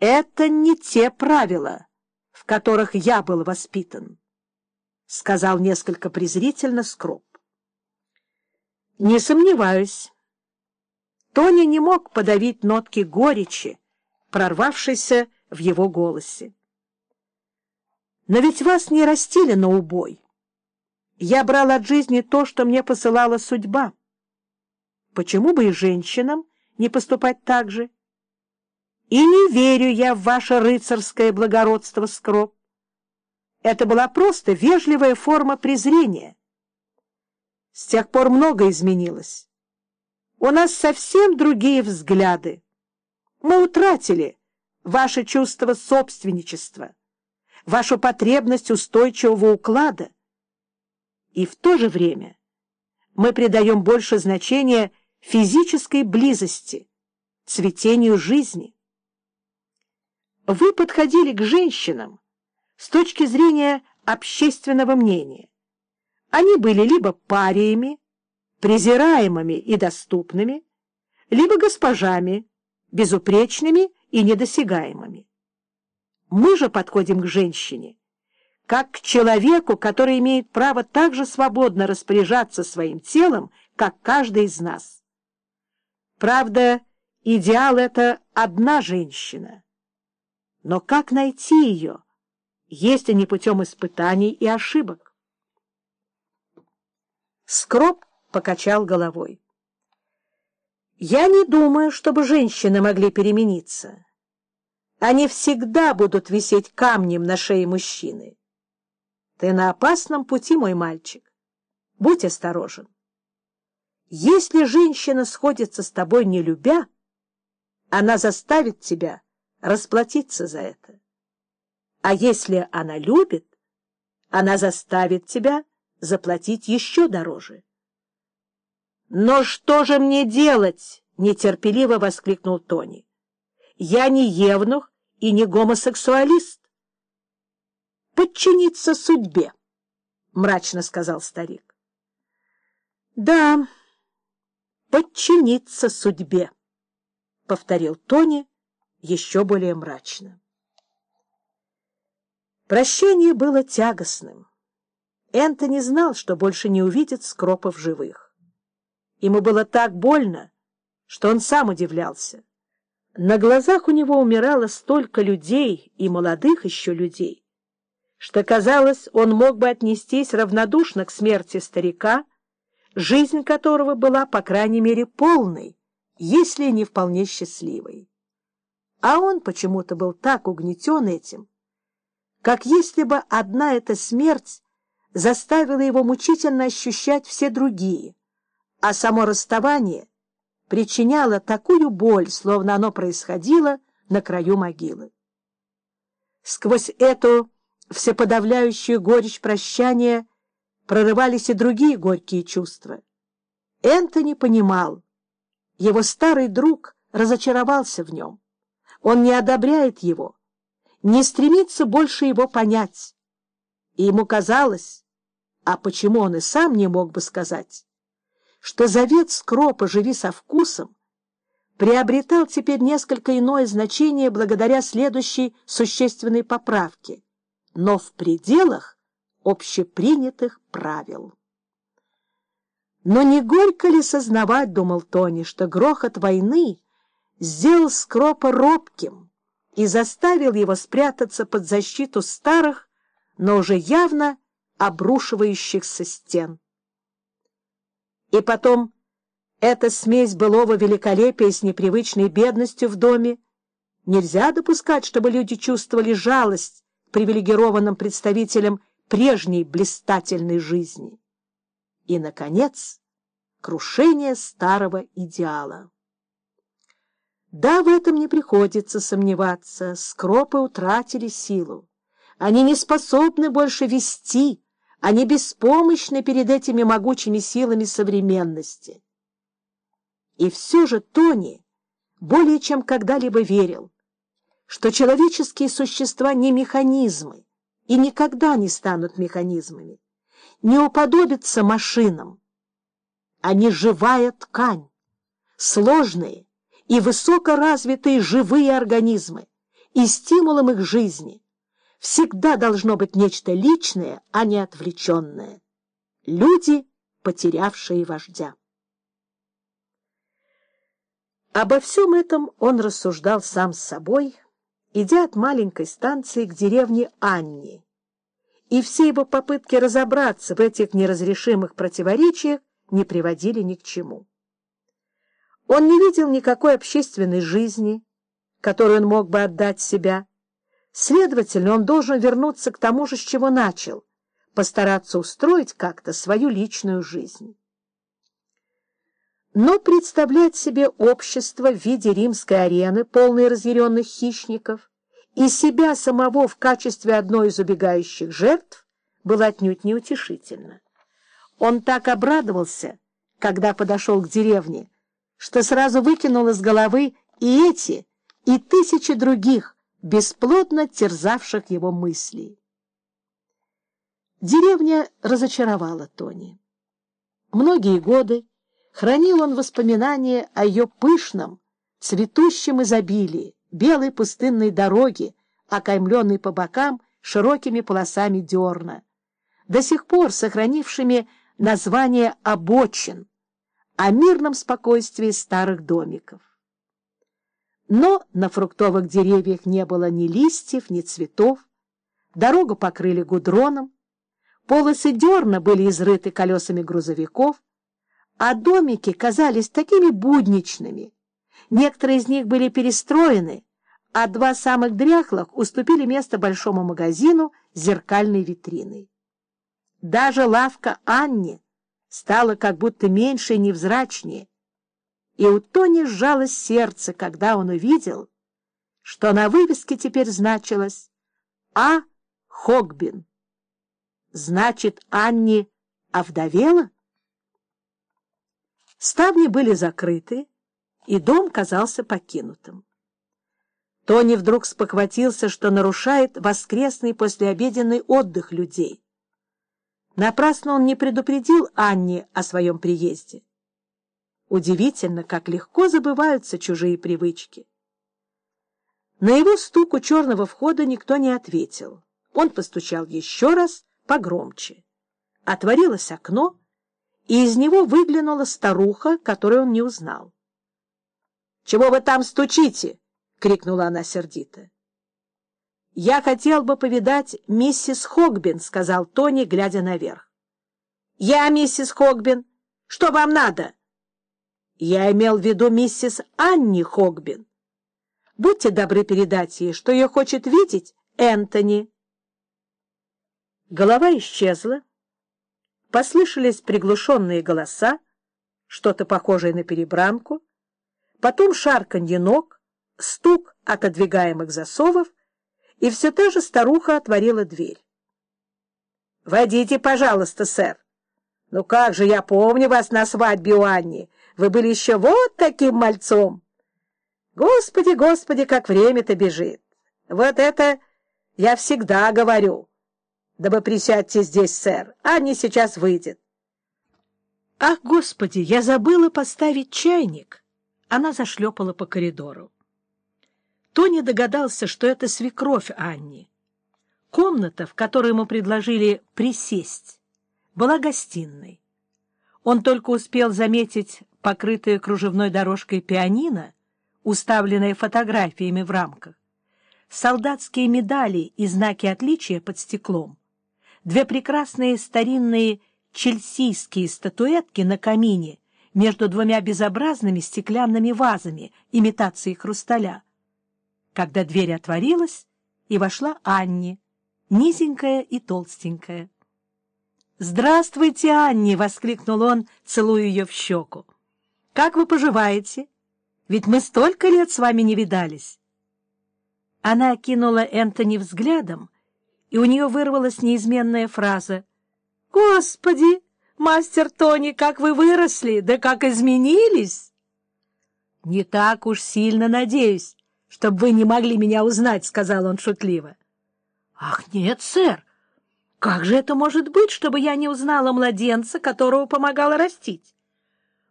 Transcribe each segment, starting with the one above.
Это не те правила, в которых я был воспитан, — сказал несколько презрительно Скроп. Не сомневаюсь. Тони не мог подавить нотки горечи, прорвавшейся в его голосе. Но ведь вас не растили на убой. Я брал от жизни то, что мне посылала судьба. Почему бы и женщинам не поступать так же? И не верю я в ваше рыцарское благородство, Скроб. Это была просто вежливая форма презрения. С тех пор многое изменилось. У нас совсем другие взгляды. Мы утратили ваше чувство собственничества, вашу потребность устойчивого уклада. И в то же время мы придаем больше значения физической близости, цветению жизни. Вы подходили к женщинам с точки зрения общественного мнения. Они были либо париями, презираемыми и доступными, либо госпожами, безупречными и недосягаемыми. Мы же подходим к женщине, как к человеку, который имеет право так же свободно распоряжаться своим телом, как каждый из нас. Правда, идеал — это одна женщина. Но как найти ее, если не путем испытаний и ошибок? Скроб покачал головой. «Я не думаю, чтобы женщины могли перемениться. Они всегда будут висеть камнем на шее мужчины. Ты на опасном пути, мой мальчик. Будь осторожен. Если женщина сходится с тобой не любя, она заставит тебя расплатиться за это. А если она любит, она заставит тебя заплатить еще дороже. «Но что же мне делать?» — нетерпеливо воскликнул Тони. «Я не евнух и не гомосексуалист». «Подчиниться судьбе», — мрачно сказал старик. «Да, подчиниться судьбе», — повторил Тони еще более мрачно. Прощание было тягостным. Энтони знал, что больше не увидит Скропов живых. Ему было так больно, что он сам удивлялся. На глазах у него умирало столько людей, и молодых еще людей, что, казалось, он мог бы отнестись равнодушно к смерти старика, жизнь которого была, по крайней мере, полной, если не вполне счастливой. А он почему-то был так угнетен этим, как если бы одна эта смерть заставила его мучительно ощущать все другие, а само расставание причиняло такую боль, словно оно происходило на краю могилы. Сквозь эту всеподавляющую горечь прощания прорывались и другие горькие чувства. Энтони понимал, его старый друг разочаровался в нем. Он не одобряет его, не стремится больше его понять. И ему казалось, а почему он и сам не мог бы сказать, что завет скропа «Живи со вкусом» приобретал теперь несколько иное значение благодаря следующей существенной поправке, но в пределах общепринятых правил. Но не горько ли сознавать, думал Тони, что грохот войны сделал Скропа робким и заставил его спрятаться под защиту старых, но уже явно обрушивающихся стен. И потом эта смесь былого великолепия с непривычной бедностью в доме. Нельзя допускать, чтобы люди чувствовали жалость к привилегированным представителям прежней блистательной жизни. И, наконец, крушение старого идеала. Да, в этом не приходится сомневаться, скропы утратили силу. Они не способны больше вести, они беспомощны перед этими могучими силами современности. И все же Тони более чем когда-либо верил, что человеческие существа не механизмы и никогда не станут механизмами, не уподобятся машинам. Они живая ткань, сложные, и высокоразвитые живые организмы, и стимулом их жизни. Всегда должно быть нечто личное, а не отвлеченное. Люди, потерявшие вождя. Обо всем этом он рассуждал сам с собой, идя от маленькой станции к деревне Анни. И все его попытки разобраться в этих неразрешимых противоречиях не приводили ни к чему. Он не видел никакой общественной жизни, которую он мог бы отдать себя. Следовательно, он должен вернуться к тому же, с чего начал, постараться устроить как-то свою личную жизнь. Но представлять себе общество в виде римской арены, полной разъяренных хищников, и себя самого в качестве одной из убегающих жертв, было отнюдь неутешительно. Он так обрадовался, когда подошел к деревне, что сразу выкинул из головы и эти, и тысячи других, бесплодно терзавших его мыслей. Деревня разочаровала Тони. Многие годы хранил он воспоминания о ее пышном, цветущем изобилии, белой пустынной дороги, окаймленной по бокам широкими полосами дерна, до сих пор сохранившими название обочин, о мирном спокойствии старых домиков. Но на фруктовых деревьях не было ни листьев, ни цветов, дорогу покрыли гудроном, полосы дерна были изрыты колесами грузовиков, а домики казались такими будничными. Некоторые из них были перестроены, а два самых дряхлых уступили место большому магазину с зеркальной витриной. Даже лавка Анни стала как будто меньше и невзрачнее, и у Тони сжалось сердце, когда он увидел, что на вывеске теперь значилось «А. Хогбин». Значит, Анни овдовела? Ставни были закрыты, и дом казался покинутым. Тони вдруг спохватился, что нарушает воскресный послеобеденный отдых людей. Напрасно он не предупредил Анне о своем приезде. Удивительно, как легко забываются чужие привычки. На его стук у черного входа никто не ответил. Он постучал еще раз, погромче. Отворилось окно, и из него выглянула старуха, которую он не узнал. — Чего вы там стучите? — крикнула она сердито. «Я хотел бы повидать миссис Хогбин», — сказал Тони, глядя наверх. «Я миссис Хогбин. Что вам надо?» «Я имел в виду миссис Анни Хогбин. Будьте добры передать ей, что ее хочет видеть Энтони». Голова исчезла. Послышались приглушенные голоса, что-то похожее на перебранку, потом шарканье ног, стук отодвигаемых засовов, и все та же старуха отворила дверь. — Войдите, пожалуйста, сэр. Ну как же, я помню вас на свадьбе у Анни. Вы были еще вот таким мальцом. Господи, господи, как время-то бежит. Вот это я всегда говорю. Да вы присядьте здесь, сэр. Анни сейчас выйдет. Ах, господи, я забыла поставить чайник. Она зашлепала по коридору. Тони догадался, что это свекровь Анни. Комната, в которой ему предложили присесть, была гостиной. Он только успел заметить покрытое кружевной дорожкой пианино, уставленное фотографиями в рамках, солдатские медали и знаки отличия под стеклом, две прекрасные старинные чельсийские статуэтки на камине между двумя безобразными стеклянными вазами имитации хрусталя — когда дверь отворилась, и вошла Анни, низенькая и толстенькая. «Здравствуйте, Анни!» — воскликнул он, целуя ее в щеку. «Как вы поживаете? Ведь мы столько лет с вами не видались!» Она окинула Энтони взглядом, и у нее вырвалась неизменная фраза. «Господи, мастер Тони, как вы выросли, да как изменились!» «Не так уж сильно надеюсь, чтобы вы не могли меня узнать, — сказал он шутливо. — Ах, нет, сэр! Как же это может быть, чтобы я не узнала младенца, которого помогала растить?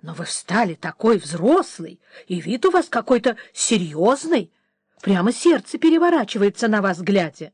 Но вы стали такой взрослый, и вид у вас какой-то серьезный. Прямо сердце переворачивается на вас, глядя.